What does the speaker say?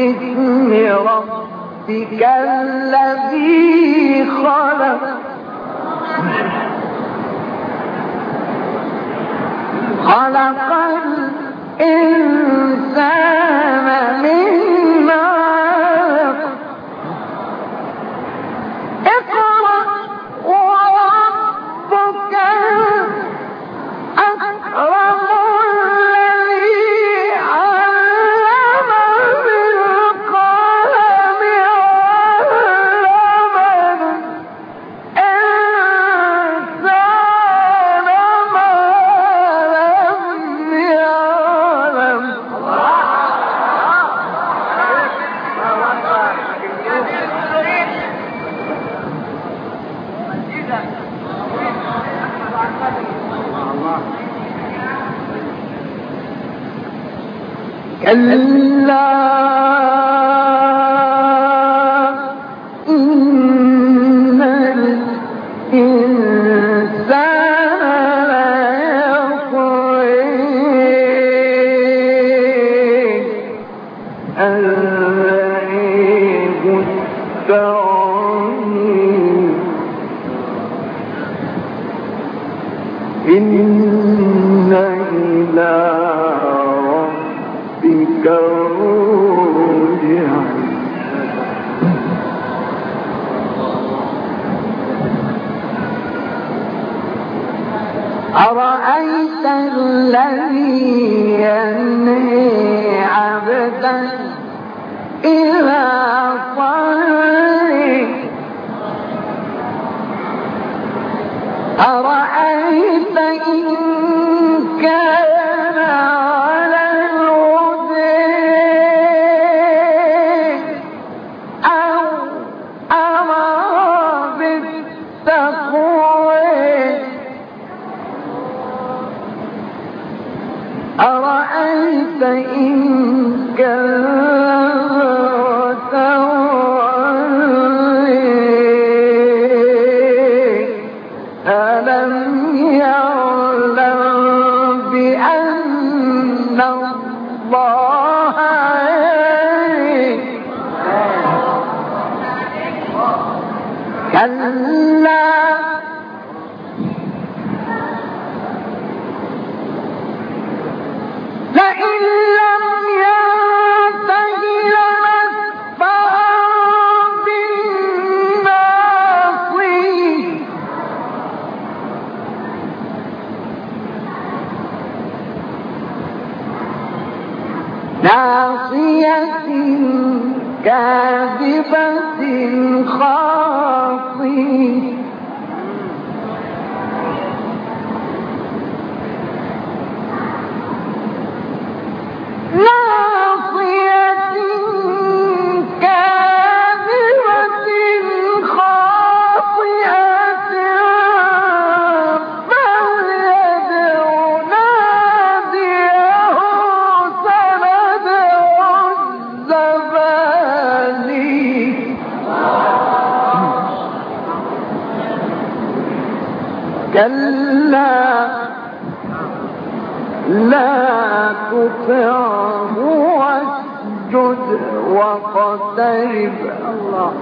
باسم ربك الذي خلق. خلق كلا إن الإنسان ليطغي أن إن أرأيت الذي ينهي عبدا إذا صلي أرأيت إن بالتقوى أرأيت إن كذب وتولي ألم ناصية كاذبة خاطئة كلا. لا تطعه واسجد واقترب الله.